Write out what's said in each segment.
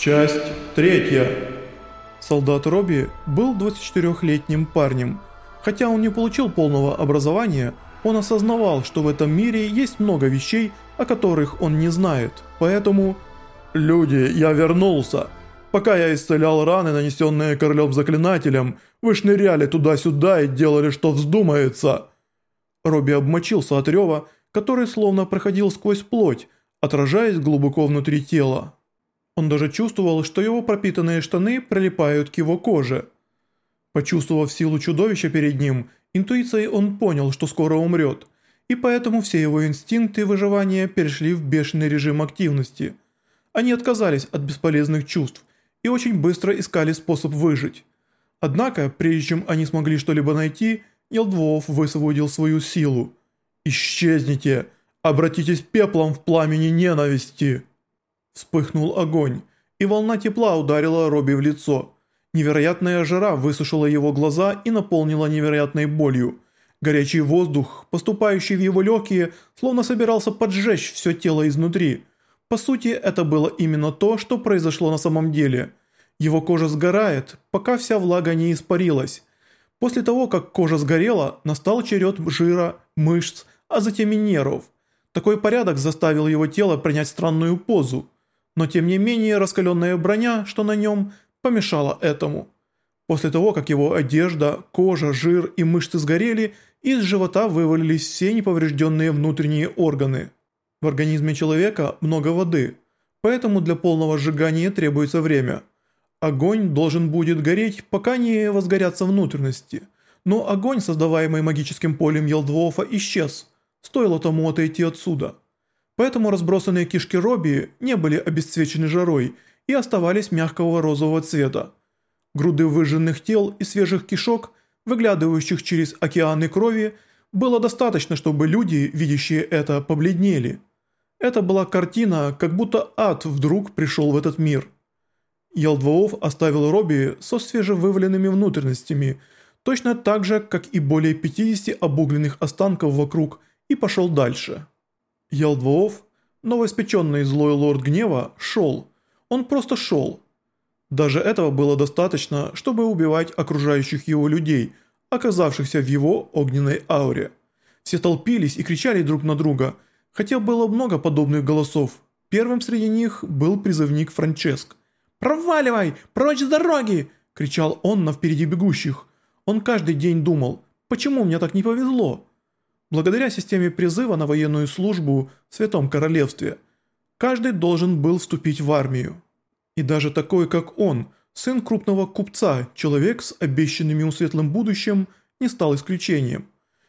Часть третья. Солдат Робби был 24-летним парнем. Хотя он не получил полного образования, он осознавал, что в этом мире есть много вещей, о которых он не знает. Поэтому... «Люди, я вернулся. Пока я исцелял раны, нанесенные королем-заклинателем, вы шныряли туда-сюда и делали, что вздумается». Робби обмочился от рева, который словно проходил сквозь плоть, отражаясь глубоко внутри тела. Он даже чувствовал, что его пропитанные штаны прилипают к его коже. Почувствовав силу чудовища перед ним, интуицией он понял, что скоро умрет, и поэтому все его инстинкты выживания перешли в бешеный режим активности. Они отказались от бесполезных чувств и очень быстро искали способ выжить. Однако, прежде чем они смогли что-либо найти, Елдвоов высвободил свою силу. «Исчезните! Обратитесь пеплом в пламени ненависти!» Вспыхнул огонь, и волна тепла ударила Робби в лицо. Невероятная жара высушила его глаза и наполнила невероятной болью. Горячий воздух, поступающий в его легкие, словно собирался поджечь все тело изнутри. По сути, это было именно то, что произошло на самом деле. Его кожа сгорает, пока вся влага не испарилась. После того, как кожа сгорела, настал черед жира, мышц, а затем и нервов. Такой порядок заставил его тело принять странную позу – но тем не менее раскаленная броня, что на нем, помешала этому. После того, как его одежда, кожа, жир и мышцы сгорели, из живота вывалились все неповрежденные внутренние органы. В организме человека много воды, поэтому для полного сжигания требуется время. Огонь должен будет гореть, пока не возгорятся внутренности. Но огонь, создаваемый магическим полем Елдвофа, исчез. Стоило тому отойти отсюда. Поэтому разбросанные кишки Робби не были обесцвечены жарой и оставались мягкого розового цвета. Груды выжженных тел и свежих кишок, выглядывающих через океаны крови, было достаточно, чтобы люди, видящие это, побледнели. Это была картина, как будто ад вдруг пришел в этот мир. Елдвоов оставил Робби со свежевываленными внутренностями, точно так же, как и более 50 обугленных останков вокруг, и пошел дальше. Елдвоов, новоиспеченный злой лорд гнева, шел. Он просто шел. Даже этого было достаточно, чтобы убивать окружающих его людей, оказавшихся в его огненной ауре. Все толпились и кричали друг на друга, хотя было много подобных голосов. Первым среди них был призывник Франческ. «Проваливай! Прочь с дороги!» – кричал он на впереди бегущих. Он каждый день думал, почему мне так не повезло? Благодаря системе призыва на военную службу в Святом Королевстве, каждый должен был вступить в армию. И даже такой, как он, сын крупного купца, человек с обещанным ему светлым будущим, не стал исключением.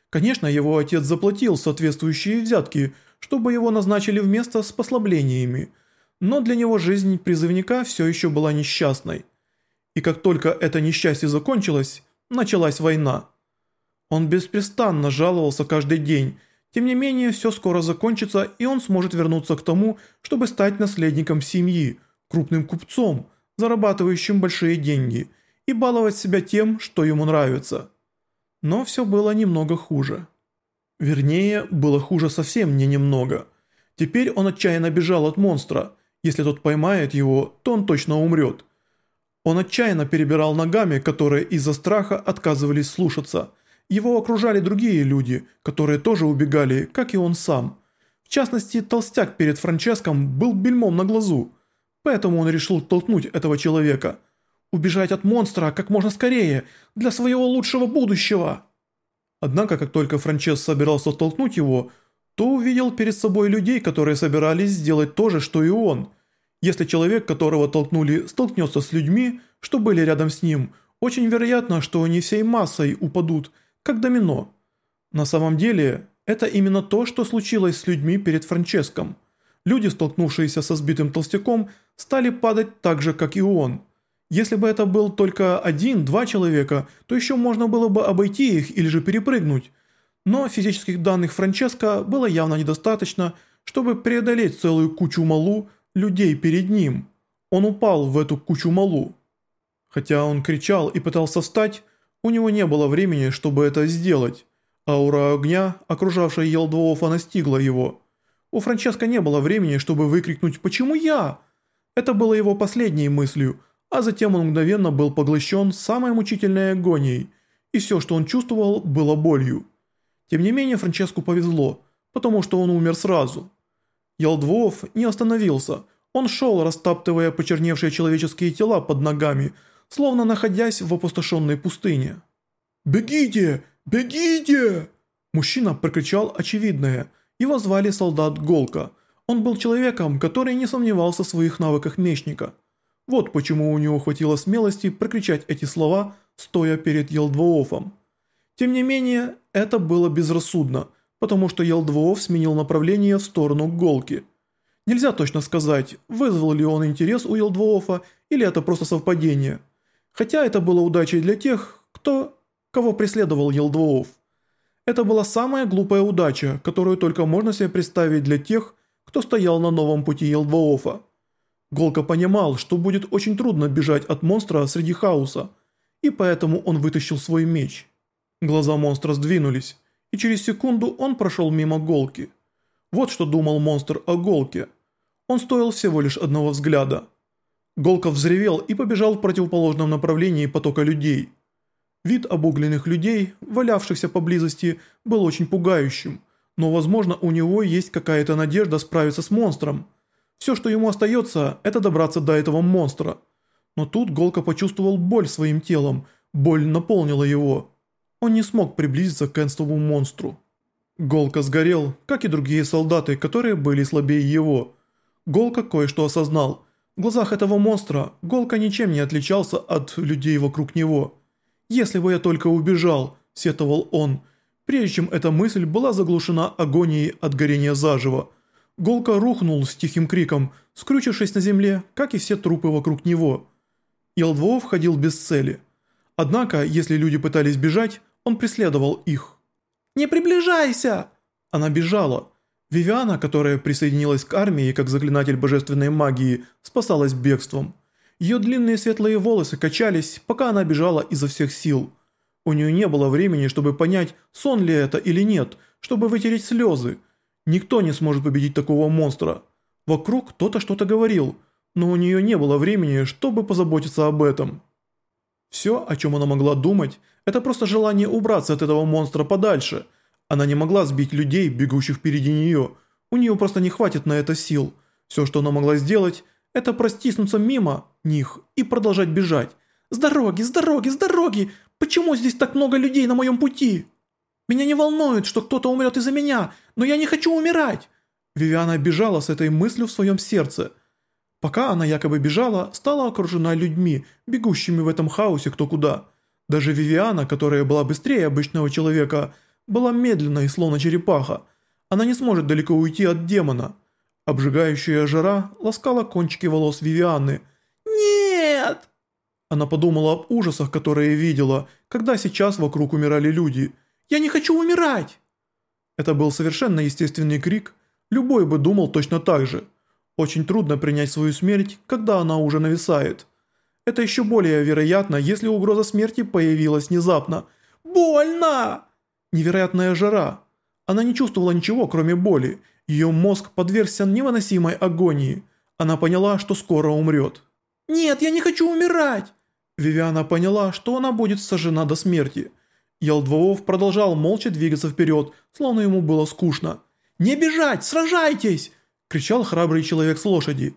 Конечно, его отец заплатил соответствующие взятки, чтобы его назначили вместо с послаблениями, но для него жизнь призывника все еще была несчастной. И как только это несчастье закончилось, началась война. Он беспрестанно жаловался каждый день. Тем не менее, все скоро закончится, и он сможет вернуться к тому, чтобы стать наследником семьи, крупным купцом, зарабатывающим большие деньги, и баловать себя тем, что ему нравится. Но все было немного хуже. Вернее, было хуже совсем не немного. Теперь он отчаянно бежал от монстра. Если тот поймает его, то он точно умрет. Он отчаянно перебирал ногами, которые из-за страха отказывались слушаться – его окружали другие люди, которые тоже убегали, как и он сам. В частности, толстяк перед Франческом был бельмом на глазу, поэтому он решил толкнуть этого человека. Убежать от монстра как можно скорее, для своего лучшего будущего. Однако, как только Франчес собирался толкнуть его, то увидел перед собой людей, которые собирались сделать то же, что и он. Если человек, которого толкнули, столкнется с людьми, что были рядом с ним, очень вероятно, что они всей массой упадут – как домино. На самом деле, это именно то, что случилось с людьми перед Франческом. Люди, столкнувшиеся со сбитым толстяком, стали падать так же, как и он. Если бы это был только один-два человека, то еще можно было бы обойти их или же перепрыгнуть. Но физических данных Франческо было явно недостаточно, чтобы преодолеть целую кучу малу людей перед ним. Он упал в эту кучу малу. Хотя он кричал и пытался встать, у него не было времени, чтобы это сделать. Аура огня, окружавшая Елдвоуфа, настигла его. У Франческо не было времени, чтобы выкрикнуть «Почему я?». Это было его последней мыслью, а затем он мгновенно был поглощен самой мучительной агонией, и все, что он чувствовал, было болью. Тем не менее, Франческу повезло, потому что он умер сразу. Ялдвоов не остановился, он шел, растаптывая почерневшие человеческие тела под ногами, словно находясь в опустошенной пустыне. «Бегите! Бегите!» Мужчина прокричал очевидное. Его звали солдат Голка. Он был человеком, который не сомневался в своих навыках мечника. Вот почему у него хватило смелости прокричать эти слова, стоя перед Елдвоофом. Тем не менее, это было безрассудно, потому что Елдвооф сменил направление в сторону Голки. Нельзя точно сказать, вызвал ли он интерес у Елдвоофа или это просто совпадение. Хотя это было удачей для тех, кто кого преследовал Елдвоов. Это была самая глупая удача, которую только можно себе представить для тех, кто стоял на новом пути Елдвоофа. Голка понимал, что будет очень трудно бежать от монстра среди хаоса, и поэтому он вытащил свой меч. Глаза монстра сдвинулись, и через секунду он прошел мимо Голки. Вот что думал монстр о Голке. Он стоил всего лишь одного взгляда. Голка взревел и побежал в противоположном направлении потока людей – Вид обугленных людей, валявшихся поблизости, был очень пугающим, но возможно у него есть какая-то надежда справиться с монстром. Все, что ему остается, это добраться до этого монстра. Но тут Голка почувствовал боль своим телом, боль наполнила его. Он не смог приблизиться к энстовому монстру. Голка сгорел, как и другие солдаты, которые были слабее его. Голка кое-что осознал. В глазах этого монстра Голка ничем не отличался от людей вокруг него – «Если бы я только убежал», – сетовал он, прежде чем эта мысль была заглушена агонией от горения заживо. Голка рухнул с тихим криком, скрючившись на земле, как и все трупы вокруг него. Елдво входил без цели. Однако, если люди пытались бежать, он преследовал их. «Не приближайся!» Она бежала. Вивиана, которая присоединилась к армии как заклинатель божественной магии, спасалась бегством. Ее длинные светлые волосы качались, пока она бежала изо всех сил. У нее не было времени, чтобы понять, сон ли это или нет, чтобы вытереть слезы. Никто не сможет победить такого монстра. Вокруг кто-то что-то говорил, но у нее не было времени, чтобы позаботиться об этом. Все, о чем она могла думать, это просто желание убраться от этого монстра подальше. Она не могла сбить людей, бегущих впереди нее. У нее просто не хватит на это сил. Все, что она могла сделать, это простиснуться мимо них и продолжать бежать. «С дороги, с дороги, с дороги! Почему здесь так много людей на моем пути? Меня не волнует, что кто-то умрет из-за меня, но я не хочу умирать!» Вивиана бежала с этой мыслью в своем сердце. Пока она якобы бежала, стала окружена людьми, бегущими в этом хаосе кто куда. Даже Вивиана, которая была быстрее обычного человека, была медленной, словно черепаха. Она не сможет далеко уйти от демона. Обжигающая жара ласкала кончики волос Вивианы. «Нет!» Она подумала об ужасах, которые видела, когда сейчас вокруг умирали люди. «Я не хочу умирать!» Это был совершенно естественный крик. Любой бы думал точно так же. Очень трудно принять свою смерть, когда она уже нависает. Это еще более вероятно, если угроза смерти появилась внезапно. «Больно!» Невероятная жара. Она не чувствовала ничего, кроме боли, ее мозг подвергся невыносимой агонии. Она поняла, что скоро умрет. «Нет, я не хочу умирать!» Вивиана поняла, что она будет сожжена до смерти. Ялдвоов продолжал молча двигаться вперед, словно ему было скучно. «Не бежать! Сражайтесь!» – кричал храбрый человек с лошади.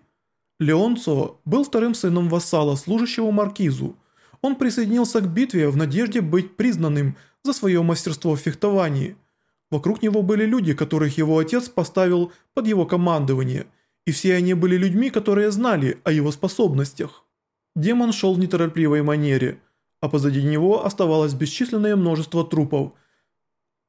Леонцо был вторым сыном вассала, служащего маркизу. Он присоединился к битве в надежде быть признанным за свое мастерство в фехтовании – Вокруг него были люди, которых его отец поставил под его командование, и все они были людьми, которые знали о его способностях. Демон шел в неторопливой манере, а позади него оставалось бесчисленное множество трупов,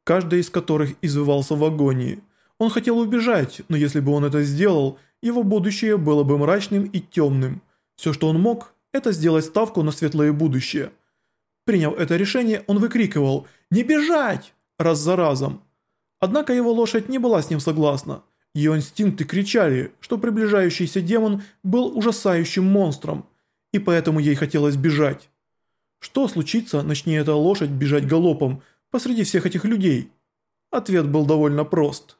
каждый из которых извивался в агонии. Он хотел убежать, но если бы он это сделал, его будущее было бы мрачным и темным. Все, что он мог, это сделать ставку на светлое будущее. Приняв это решение, он выкрикивал «Не бежать!» раз за разом. Однако его лошадь не была с ним согласна. Ее инстинкты кричали, что приближающийся демон был ужасающим монстром, и поэтому ей хотелось бежать. Что случится, начни эта лошадь бежать галопом посреди всех этих людей? Ответ был довольно прост.